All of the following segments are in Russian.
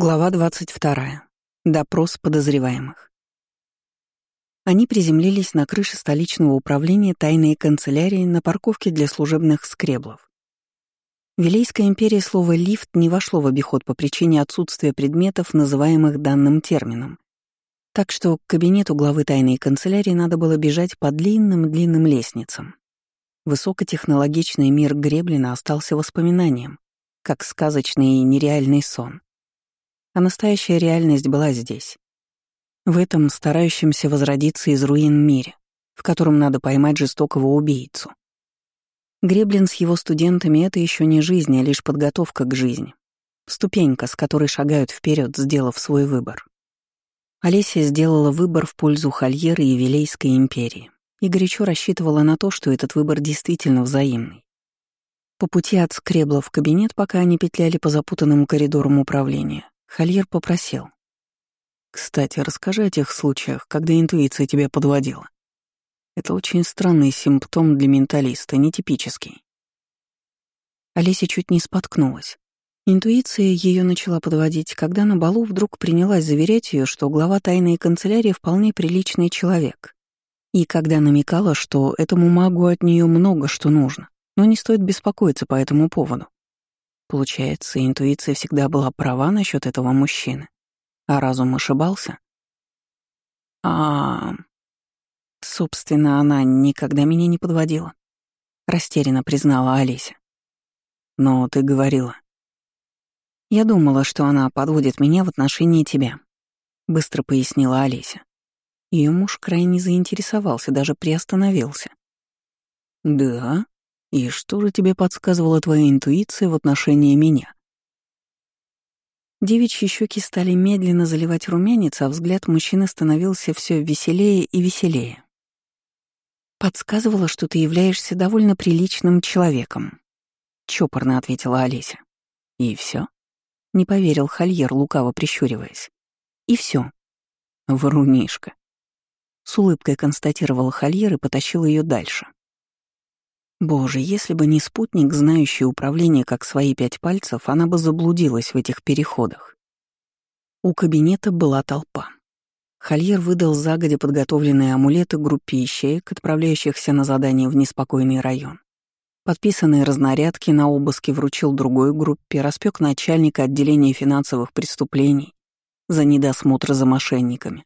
Глава 22. Допрос подозреваемых. Они приземлились на крыше столичного управления тайной канцелярии на парковке для служебных скреблов. В Вилейской империи слово «лифт» не вошло в обиход по причине отсутствия предметов, называемых данным термином. Так что к кабинету главы тайной канцелярии надо было бежать по длинным-длинным лестницам. Высокотехнологичный мир Греблина остался воспоминанием, как сказочный и нереальный сон — а настоящая реальность была здесь. В этом старающемся возродиться из руин мире, в котором надо поймать жестокого убийцу. Греблин с его студентами — это еще не жизнь, а лишь подготовка к жизни. Ступенька, с которой шагают вперед, сделав свой выбор. Олеся сделала выбор в пользу Хольеры и Вилейской империи и горячо рассчитывала на то, что этот выбор действительно взаимный. По пути от скребла в кабинет, пока они петляли по запутанным коридорам управления, Хольер попросил. «Кстати, расскажи о тех случаях, когда интуиция тебя подводила. Это очень странный симптом для менталиста, нетипический». Олеся чуть не споткнулась. Интуиция ее начала подводить, когда на балу вдруг принялась заверять ее, что глава тайной канцелярии вполне приличный человек. И когда намекала, что этому магу от нее много что нужно, но не стоит беспокоиться по этому поводу. Получается, интуиция всегда была права насчет этого мужчины, а разум ошибался? А... Собственно, она никогда меня не подводила. Растерянно признала Олеся. Но ты говорила. Я думала, что она подводит меня в отношении тебя, быстро пояснила Олеся. Ее муж крайне заинтересовался, даже приостановился. «Да? И что же тебе подсказывала твоя интуиция в отношении меня? Девичьи щеки стали медленно заливать румянец, а взгляд мужчины становился все веселее и веселее. «Подсказывала, что ты являешься довольно приличным человеком», — чопорно ответила Олеся. «И все? не поверил Хольер, лукаво прищуриваясь. «И все. «Врунишка», — с улыбкой констатировал Хольер и потащил ее дальше. Боже, если бы не спутник, знающий управление как свои пять пальцев, она бы заблудилась в этих переходах. У кабинета была толпа. Хольер выдал загодя подготовленные амулеты группе ищеек, отправляющихся на задание в неспокойный район. Подписанные разнарядки на обыске вручил другой группе, распек начальника отделения финансовых преступлений за недосмотр за мошенниками,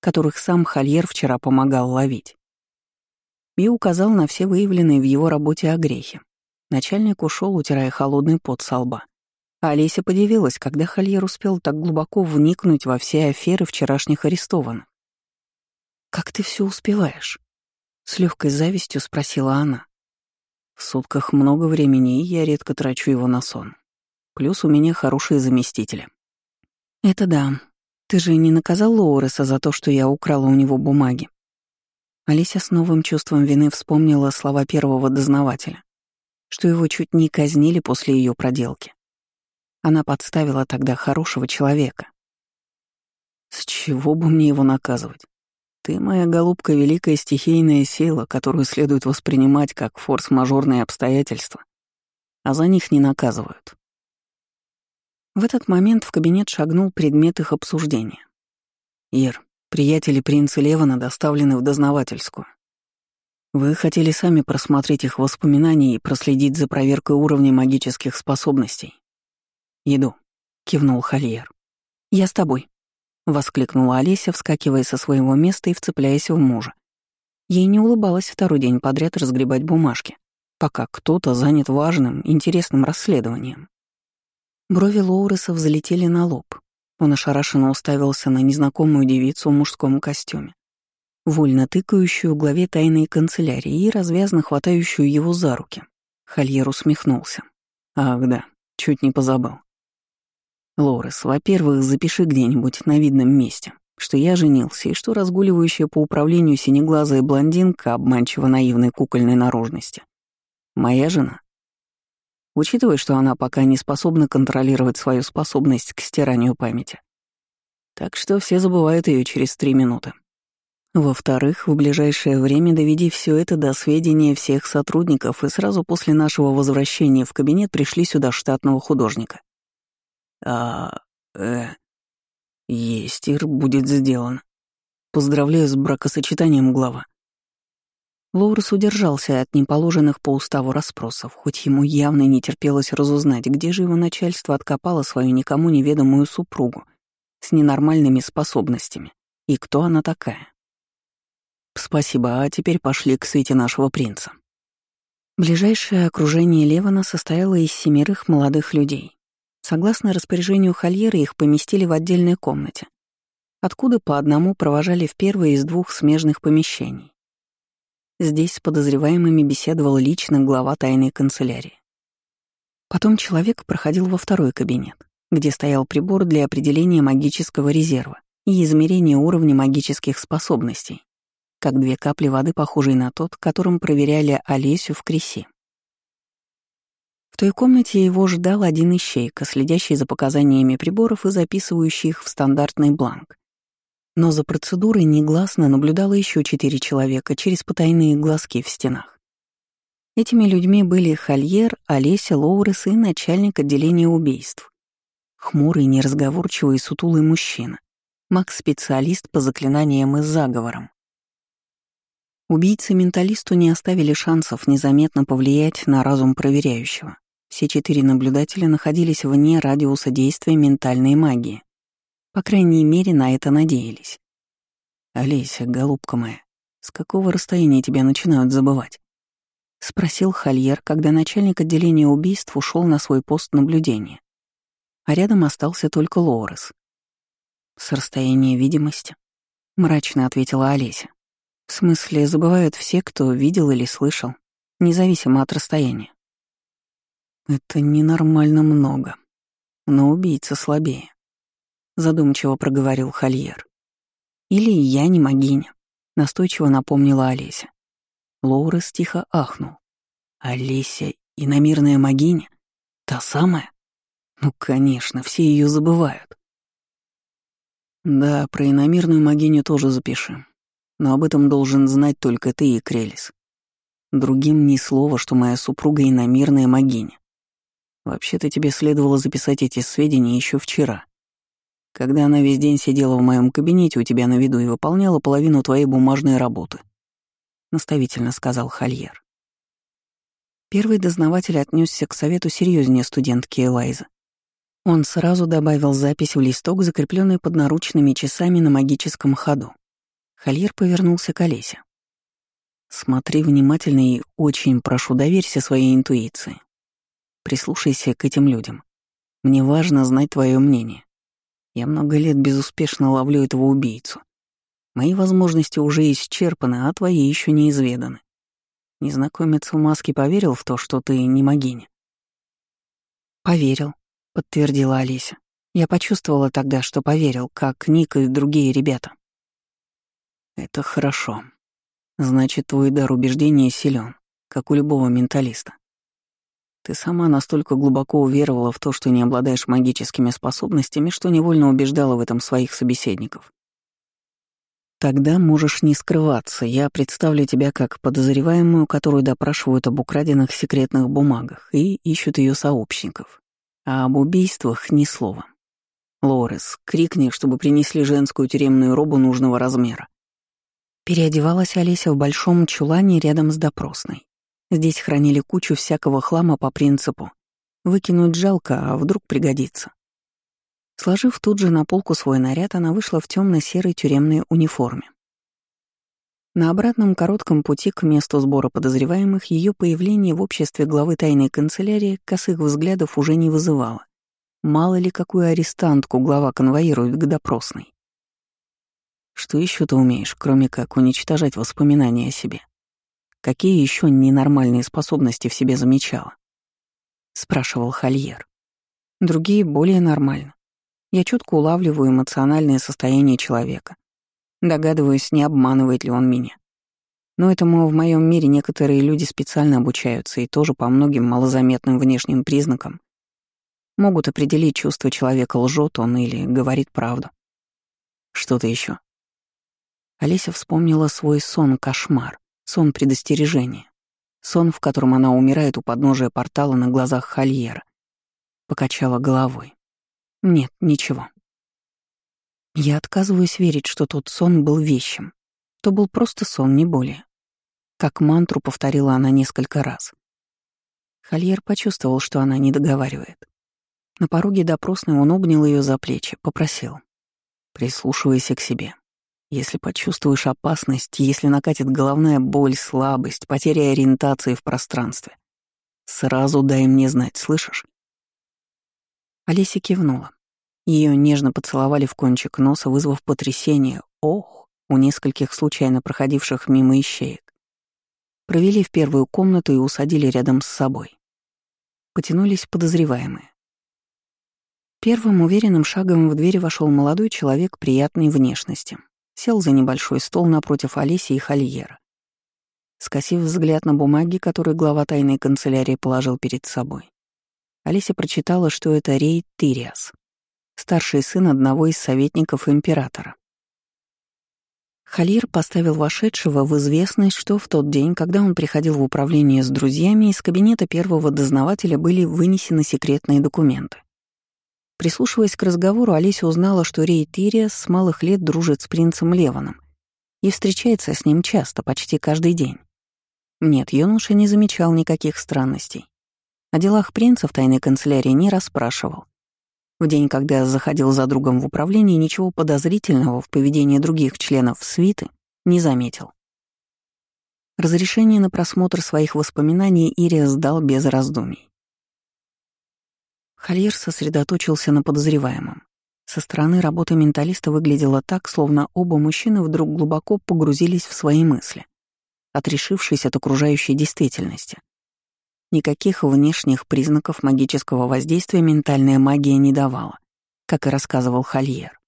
которых сам Хольер вчера помогал ловить и указал на все выявленные в его работе огрехи. Начальник ушел, утирая холодный пот со лба. А Олеся подивилась, когда Хольер успел так глубоко вникнуть во все аферы вчерашних арестованных. «Как ты все успеваешь?» — с легкой завистью спросила она. «В сутках много времени, и я редко трачу его на сон. Плюс у меня хорошие заместители». «Это да. Ты же не наказал Лоуреса за то, что я украла у него бумаги?» Алися с новым чувством вины вспомнила слова первого дознавателя, что его чуть не казнили после ее проделки. Она подставила тогда хорошего человека. С чего бы мне его наказывать? Ты, моя голубка, великая стихийная сила, которую следует воспринимать как форс-мажорные обстоятельства, а за них не наказывают. В этот момент в кабинет шагнул предмет их обсуждения. «Ир, Приятели принца Левана доставлены в дознавательскую. Вы хотели сами просмотреть их воспоминания и проследить за проверкой уровня магических способностей. «Иду», — кивнул Хольер. «Я с тобой», — воскликнула Олеся, вскакивая со своего места и вцепляясь в мужа. Ей не улыбалось второй день подряд разгребать бумажки, пока кто-то занят важным, интересным расследованием. Брови Лоуреса взлетели на лоб, он ошарашенно уставился на незнакомую девицу в мужском костюме, вольно тыкающую в главе тайной канцелярии и развязно хватающую его за руки. Хольер усмехнулся. «Ах да, чуть не позабыл. Лорес, во-первых, запиши где-нибудь на видном месте, что я женился и что разгуливающая по управлению синеглазая блондинка обманчиво наивной кукольной наружности. Моя жена. Учитывая, что она пока не способна контролировать свою способность к стиранию памяти. Так что все забывают ее через три минуты. Во-вторых, в ближайшее время доведи все это до сведения всех сотрудников и сразу после нашего возвращения в кабинет пришли сюда штатного художника. А э... Есть, Ир, будет сделано. Поздравляю с бракосочетанием, глава. Лоурес удержался от неположенных по уставу расспросов, хоть ему явно не терпелось разузнать, где же его начальство откопало свою никому неведомую супругу с ненормальными способностями и кто она такая. Спасибо, а теперь пошли к свете нашего принца. Ближайшее окружение Левана состояло из семерых молодых людей. Согласно распоряжению Хольера, их поместили в отдельной комнате, откуда по одному провожали в первое из двух смежных помещений. Здесь с подозреваемыми беседовал лично глава тайной канцелярии. Потом человек проходил во второй кабинет, где стоял прибор для определения магического резерва и измерения уровня магических способностей, как две капли воды, похожие на тот, которым проверяли Олесю в Креси. В той комнате его ждал один ищейка, следящий за показаниями приборов и записывающий их в стандартный бланк. Но за процедурой негласно наблюдало еще четыре человека через потайные глазки в стенах. Этими людьми были Хольер, Олеся, Лоурес и начальник отделения убийств. Хмурый, неразговорчивый, сутулый мужчина. Макс-специалист по заклинаниям и заговорам. Убийцы-менталисту не оставили шансов незаметно повлиять на разум проверяющего. Все четыре наблюдателя находились вне радиуса действия ментальной магии. По крайней мере, на это надеялись. «Олеся, голубка моя, с какого расстояния тебя начинают забывать?» — спросил Хольер, когда начальник отделения убийств ушел на свой пост наблюдения. А рядом остался только Лоурес. «С расстояния видимости», — мрачно ответила Олеся. «В смысле, забывают все, кто видел или слышал, независимо от расстояния». «Это ненормально много, но убийца слабее задумчиво проговорил Хольер. Или я не могиня, настойчиво напомнила Олеся. Лоурес тихо ахнул. Олеся — иномирная могиня? Та самая? Ну, конечно, все ее забывают. Да, про иномирную могиню тоже запиши. Но об этом должен знать только ты и Крелис. Другим ни слова, что моя супруга иномирная могиня. Вообще-то тебе следовало записать эти сведения еще вчера когда она весь день сидела в моем кабинете у тебя на виду и выполняла половину твоей бумажной работы», — наставительно сказал Хольер. Первый дознаватель отнесся к совету серьезнее студентки Элайзы. Он сразу добавил запись в листок, закрепленный под наручными часами на магическом ходу. Хольер повернулся к Олесе. «Смотри внимательно и очень прошу, доверься своей интуиции. Прислушайся к этим людям. Мне важно знать твое мнение. Я много лет безуспешно ловлю этого убийцу. Мои возможности уже исчерпаны, а твои еще неизведаны. Незнакомец в маске поверил в то, что ты не могиня? Поверил, подтвердила Олеся. Я почувствовала тогда, что поверил, как Ник и другие ребята. Это хорошо. Значит, твой дар убеждения силен, как у любого менталиста. Ты сама настолько глубоко уверовала в то, что не обладаешь магическими способностями, что невольно убеждала в этом своих собеседников. Тогда можешь не скрываться, я представлю тебя как подозреваемую, которую допрашивают об украденных секретных бумагах и ищут ее сообщников. А об убийствах ни слова. Лорес, крикни, чтобы принесли женскую тюремную робу нужного размера. Переодевалась Олеся в большом чулане рядом с допросной. Здесь хранили кучу всякого хлама по принципу «выкинуть жалко, а вдруг пригодится». Сложив тут же на полку свой наряд, она вышла в темно серой тюремной униформе. На обратном коротком пути к месту сбора подозреваемых ее появление в обществе главы тайной канцелярии косых взглядов уже не вызывало. Мало ли какую арестантку глава конвоирует к допросной. Что еще ты умеешь, кроме как уничтожать воспоминания о себе? Какие еще ненормальные способности в себе замечала? Спрашивал Хольер. Другие более нормально. Я четко улавливаю эмоциональное состояние человека. Догадываюсь, не обманывает ли он меня. Но этому в моем мире некоторые люди специально обучаются и тоже по многим малозаметным внешним признакам могут определить, чувство человека лжет он или говорит правду. Что-то еще. Олеся вспомнила свой сон-кошмар. Сон предостережения. Сон, в котором она умирает у подножия портала на глазах Хольера. Покачала головой. Нет, ничего. Я отказываюсь верить, что тот сон был вещим. То был просто сон, не более. Как мантру повторила она несколько раз. Хольер почувствовал, что она не договаривает. На пороге допросной он обнял ее за плечи, попросил. «Прислушивайся к себе. Если почувствуешь опасность, если накатит головная боль, слабость, потеря ориентации в пространстве, сразу дай мне знать, слышишь?» Олеся кивнула. Ее нежно поцеловали в кончик носа, вызвав потрясение. Ох, у нескольких случайно проходивших мимо ищеек. Провели в первую комнату и усадили рядом с собой. Потянулись подозреваемые. Первым уверенным шагом в дверь вошел молодой человек приятной внешности. Сел за небольшой стол напротив Алиси и Хольера. Скосив взгляд на бумаги, которые глава тайной канцелярии положил перед собой, Алися прочитала, что это Рей Тириас, старший сын одного из советников императора. Халир поставил вошедшего в известность, что в тот день, когда он приходил в управление с друзьями, из кабинета первого дознавателя были вынесены секретные документы. Прислушиваясь к разговору, Олеся узнала, что Рей Тириас с малых лет дружит с принцем Леваном и встречается с ним часто, почти каждый день. Нет, юноша не замечал никаких странностей. О делах принца в тайной канцелярии не расспрашивал, в день, когда заходил за другом в управление, ничего подозрительного в поведении других членов свиты не заметил. Разрешение на просмотр своих воспоминаний Ирия сдал без раздумий. Хольер сосредоточился на подозреваемом. Со стороны работа менталиста выглядела так, словно оба мужчины вдруг глубоко погрузились в свои мысли, отрешившись от окружающей действительности. Никаких внешних признаков магического воздействия ментальная магия не давала, как и рассказывал Хольер.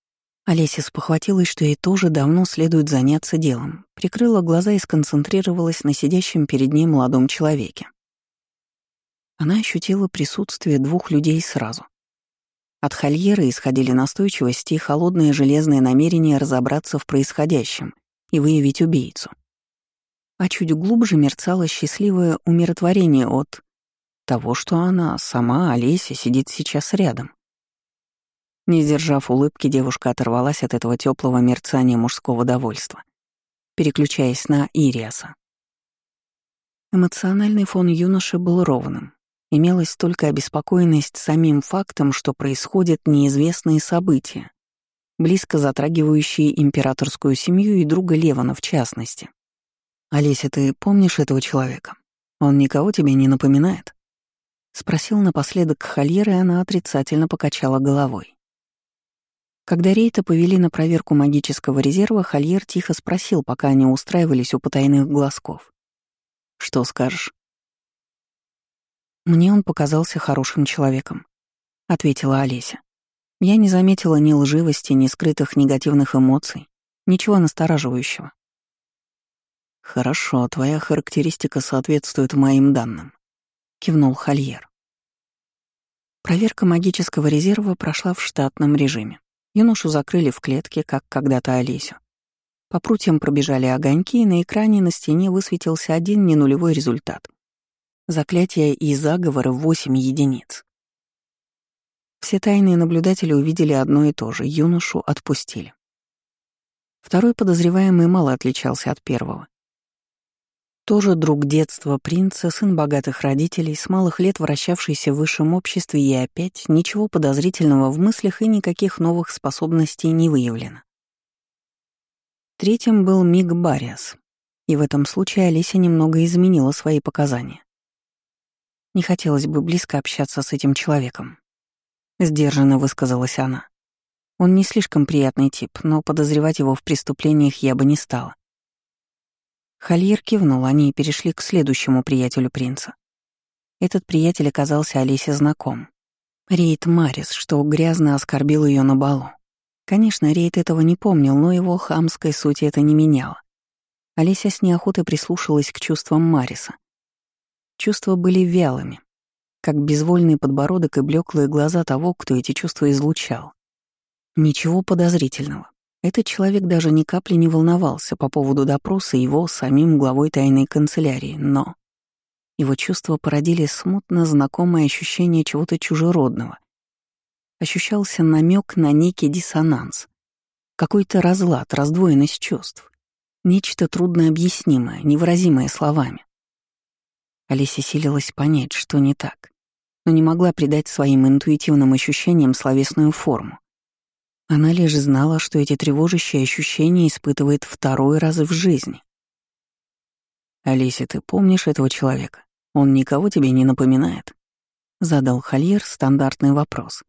Олеся спохватилась, что ей тоже давно следует заняться делом, прикрыла глаза и сконцентрировалась на сидящем перед ней молодом человеке. Она ощутила присутствие двух людей сразу. От Хольера исходили настойчивости и холодное железное намерение разобраться в происходящем и выявить убийцу а чуть глубже мерцало счастливое умиротворение от того, что она, сама Олеся, сидит сейчас рядом. Не сдержав улыбки, девушка оторвалась от этого теплого мерцания мужского довольства, переключаясь на Ириаса. Эмоциональный фон юноши был ровным. Имелась только обеспокоенность самим фактом, что происходят неизвестные события, близко затрагивающие императорскую семью и друга Левана в частности. «Олеся, ты помнишь этого человека? Он никого тебе не напоминает?» Спросил напоследок Хольер, и она отрицательно покачала головой. Когда Рейта повели на проверку магического резерва, Хольер тихо спросил, пока они устраивались у потайных глазков. «Что скажешь?» «Мне он показался хорошим человеком», — ответила Олеся. Я не заметила ни лживости, ни скрытых негативных эмоций, ничего настораживающего. «Хорошо, твоя характеристика соответствует моим данным», — кивнул Хольер. Проверка магического резерва прошла в штатном режиме. Юношу закрыли в клетке, как когда-то Олесю. По прутьям пробежали огоньки, и на экране на стене высветился один ненулевой результат. Заклятие и заговоры — восемь единиц. Все тайные наблюдатели увидели одно и то же — юношу отпустили. Второй подозреваемый мало отличался от первого. Тоже друг детства принца, сын богатых родителей, с малых лет вращавшийся в высшем обществе и опять ничего подозрительного в мыслях и никаких новых способностей не выявлено. Третьим был Миг Бариас, и в этом случае Олеся немного изменила свои показания. Не хотелось бы близко общаться с этим человеком. Сдержанно высказалась она. Он не слишком приятный тип, но подозревать его в преступлениях я бы не стала. Хольер кивнул, они перешли к следующему приятелю принца. Этот приятель оказался Олесе знаком. Рейд Марис, что грязно оскорбил ее на балу. Конечно, Рейд этого не помнил, но его хамской сути это не меняло. Олеся с неохотой прислушалась к чувствам Мариса. Чувства были вялыми, как безвольный подбородок и блеклые глаза того, кто эти чувства излучал. Ничего подозрительного. Этот человек даже ни капли не волновался по поводу допроса его самим главой тайной канцелярии, но его чувства породили смутно знакомое ощущение чего-то чужеродного. ощущался намек на некий диссонанс, какой-то разлад, раздвоенность чувств, нечто труднообъяснимое, невыразимое словами. Алисе силилась понять, что не так, но не могла придать своим интуитивным ощущениям словесную форму. Она лишь знала, что эти тревожащие ощущения испытывает второй раз в жизни. «Алисе, ты помнишь этого человека? Он никого тебе не напоминает?» Задал Хольер стандартный вопрос.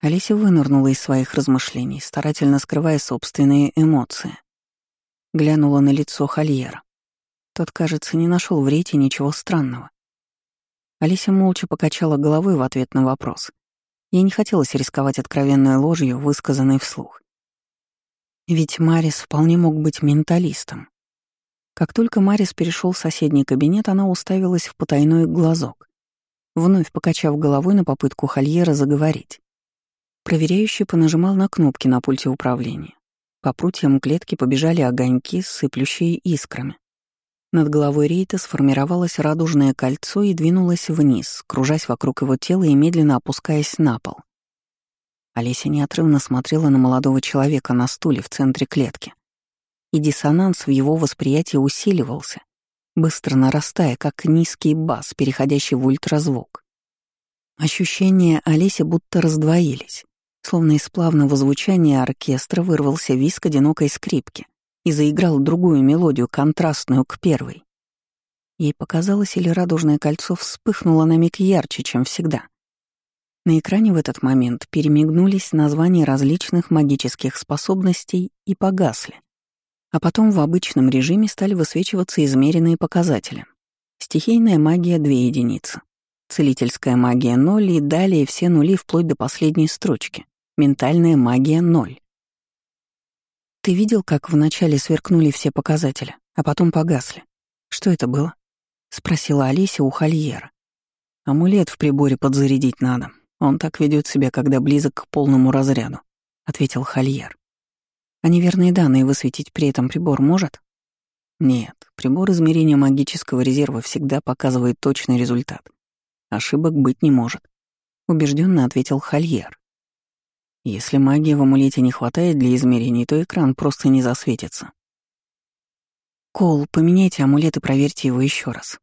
Алися вынырнула из своих размышлений, старательно скрывая собственные эмоции. Глянула на лицо Хольера. Тот, кажется, не нашел в рейте ничего странного. Алися молча покачала головой в ответ на вопрос. Ей не хотелось рисковать откровенной ложью, высказанной вслух. Ведь Марис вполне мог быть менталистом. Как только Марис перешел в соседний кабинет, она уставилась в потайной глазок, вновь покачав головой на попытку Хольера заговорить. Проверяющий понажимал на кнопки на пульте управления. По прутьям клетки побежали огоньки, сыплющие искрами. Над головой Рейта сформировалось радужное кольцо и двинулось вниз, кружась вокруг его тела и медленно опускаясь на пол. Олеся неотрывно смотрела на молодого человека на стуле в центре клетки. И диссонанс в его восприятии усиливался, быстро нарастая, как низкий бас, переходящий в ультразвук. Ощущения Олеси будто раздвоились, словно из плавного звучания оркестра вырвался виск одинокой скрипки и заиграл другую мелодию, контрастную к первой. Ей показалось, или радужное кольцо вспыхнуло на миг ярче, чем всегда. На экране в этот момент перемигнулись названия различных магических способностей и погасли, а потом в обычном режиме стали высвечиваться измеренные показатели. Стихийная магия — две единицы. Целительская магия — ноль, и далее все нули вплоть до последней строчки. Ментальная магия — ноль. Ты видел, как вначале сверкнули все показатели, а потом погасли? Что это было? Спросила Олеся у Хольера. Амулет в приборе подзарядить надо. Он так ведет себя, когда близок к полному разряду, ответил Хольер. А неверные данные высветить при этом прибор может? Нет, прибор измерения магического резерва всегда показывает точный результат. Ошибок быть не может. Убежденно ответил Хольер. Если магии в амулете не хватает для измерений, то экран просто не засветится. Кол, поменяйте амулет и проверьте его еще раз.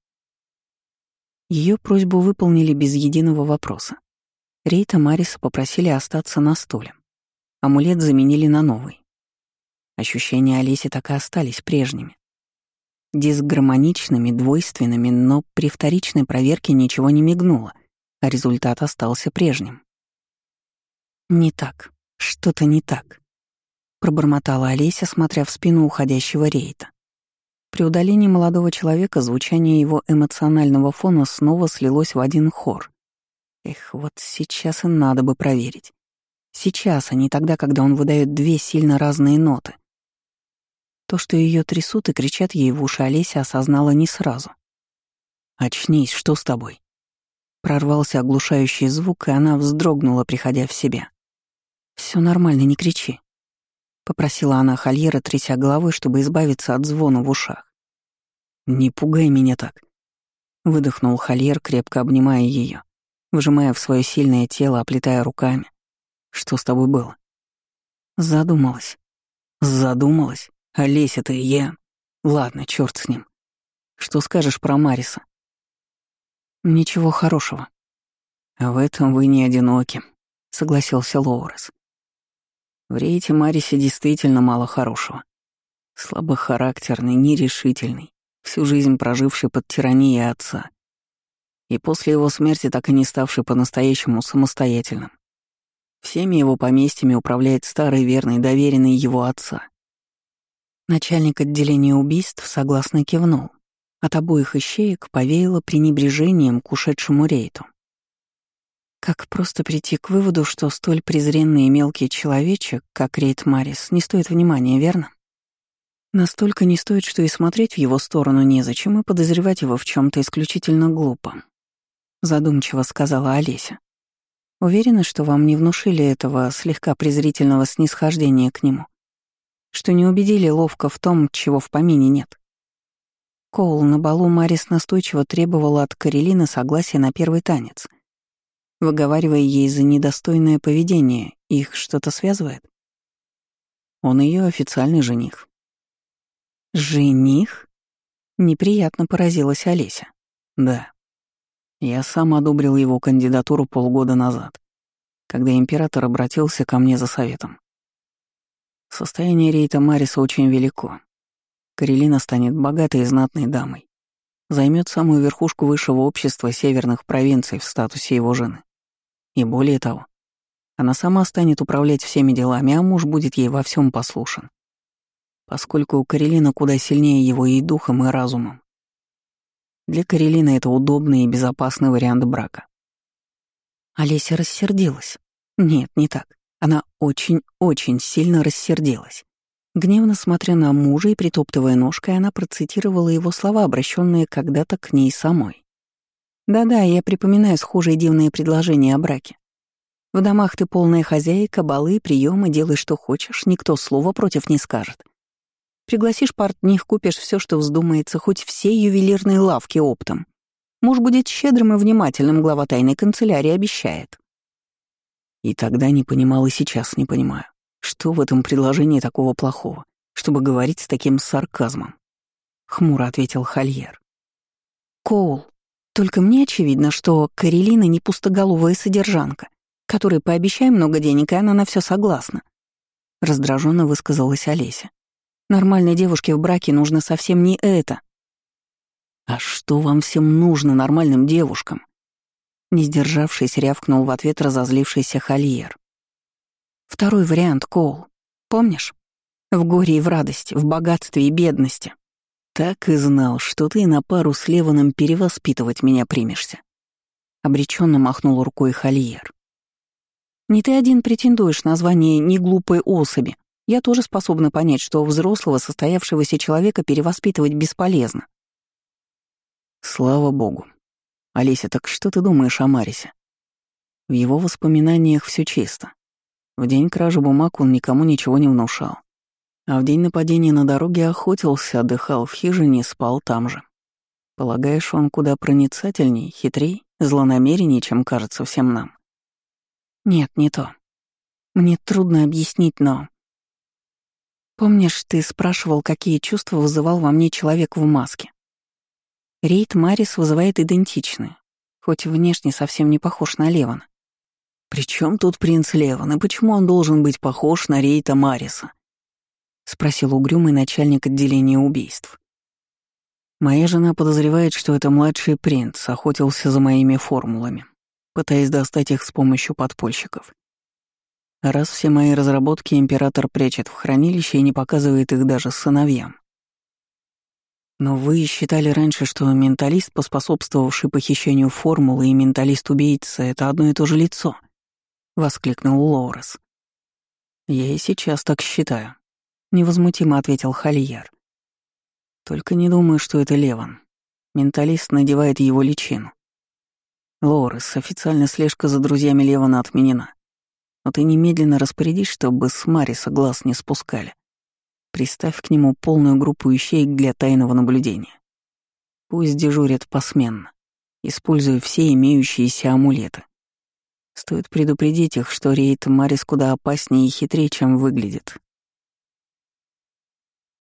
Ее просьбу выполнили без единого вопроса. Рейта Мариса попросили остаться на стуле. Амулет заменили на новый. Ощущения Олеси так и остались прежними. Дисгармоничными, двойственными, но при вторичной проверке ничего не мигнуло, а результат остался прежним. «Не так. Что-то не так», — пробормотала Олеся, смотря в спину уходящего рейта. При удалении молодого человека звучание его эмоционального фона снова слилось в один хор. Эх, вот сейчас и надо бы проверить. Сейчас, а не тогда, когда он выдает две сильно разные ноты. То, что ее трясут и кричат ей в уши, Олеся осознала не сразу. «Очнись, что с тобой?» Прорвался оглушающий звук, и она вздрогнула, приходя в себя. Все нормально, не кричи», — попросила она Хольера, тряся головой, чтобы избавиться от звона в ушах. «Не пугай меня так», — выдохнул Хольер, крепко обнимая ее, выжимая в свое сильное тело, оплетая руками. «Что с тобой было?» Задумалась. Задумалась? Олеся ты, я... Ладно, черт с ним. Что скажешь про Мариса? Ничего хорошего. В этом вы не одиноки, согласился Лоурес. В рейте Марисе действительно мало хорошего. Слабохарактерный, нерешительный, всю жизнь проживший под тиранией отца. И после его смерти так и не ставший по-настоящему самостоятельным. Всеми его поместьями управляет старый верный доверенный его отца. Начальник отделения убийств согласно кивнул. От обоих ищеек повеяло пренебрежением к ушедшему рейту. Как просто прийти к выводу, что столь презренный и мелкий человечек, как Рейт Марис, не стоит внимания, верно? Настолько не стоит, что и смотреть в его сторону незачем, и подозревать его в чем то исключительно глупо. Задумчиво сказала Олеся. Уверена, что вам не внушили этого слегка презрительного снисхождения к нему что не убедили ловко в том, чего в помине нет. Коул на балу Марис настойчиво требовала от Карелины согласия на первый танец. Выговаривая ей за недостойное поведение, их что-то связывает? Он ее официальный жених. Жених? Неприятно поразилась Олеся. Да. Я сам одобрил его кандидатуру полгода назад, когда император обратился ко мне за советом. Состояние Рейта Мариса очень велико. Карелина станет богатой и знатной дамой. Займет самую верхушку высшего общества северных провинций в статусе его жены. И более того, она сама станет управлять всеми делами, а муж будет ей во всем послушен. Поскольку у Карелина куда сильнее его и духом, и разумом. Для Карелина это удобный и безопасный вариант брака. Олеся рассердилась. Нет, не так. Она очень-очень сильно рассердилась. Гневно смотря на мужа и притоптывая ножкой, она процитировала его слова, обращенные когда-то к ней самой. «Да-да, я припоминаю схожие дивные предложения о браке. В домах ты полная хозяйка, балы, приемы, делай что хочешь, никто слова против не скажет. Пригласишь портних, купишь все, что вздумается, хоть все ювелирные лавки оптом. Муж будет щедрым и внимательным, глава тайной канцелярии обещает. И тогда не понимал, и сейчас не понимаю. Что в этом предложении такого плохого, чтобы говорить с таким сарказмом? Хмуро ответил Хольер. Коул, только мне очевидно, что Карелина не пустоголовая содержанка, которой пообещай много денег, и она на все согласна. Раздраженно высказалась Олеся. Нормальной девушке в браке нужно совсем не это. А что вам всем нужно, нормальным девушкам? Не сдержавшись, рявкнул в ответ разозлившийся Хольер. Второй вариант, Коул. Помнишь? В горе и в радости, в богатстве и бедности. Так и знал, что ты на пару с Леваном перевоспитывать меня примешься. Обреченно махнул рукой Хольер. Не ты один претендуешь на звание неглупой особи. Я тоже способна понять, что взрослого, состоявшегося человека перевоспитывать бесполезно. Слава богу. Олеся, так что ты думаешь о Марисе? В его воспоминаниях все чисто. В день кражи бумаг он никому ничего не внушал. А в день нападения на дороге охотился, отдыхал в хижине спал там же. Полагаешь, он куда проницательней, хитрей, злонамеренней, чем кажется всем нам? Нет, не то. Мне трудно объяснить, но... Помнишь, ты спрашивал, какие чувства вызывал во мне человек в маске? Рейд Марис вызывает идентичные, хоть внешне совсем не похож на Левана. «При чем тут принц Леван, и почему он должен быть похож на Рейта Мариса?» — спросил угрюмый начальник отделения убийств. «Моя жена подозревает, что это младший принц охотился за моими формулами пытаясь достать их с помощью подпольщиков. Раз все мои разработки император прячет в хранилище и не показывает их даже сыновьям. Но вы считали раньше, что менталист, поспособствовавший похищению формулы, и менталист-убийца — это одно и то же лицо, — воскликнул Лоурес. Я и сейчас так считаю, — невозмутимо ответил Хальяр. Только не думаю, что это Леван. Менталист надевает его личину. Лорес, официальная слежка за друзьями Левана отменена. Но ты немедленно распорядись, чтобы с Мариса глаз не спускали. Приставь к нему полную группу ищеек для тайного наблюдения. Пусть дежурят посменно, используя все имеющиеся амулеты. Стоит предупредить их, что рейд Марис куда опаснее и хитрее, чем выглядит.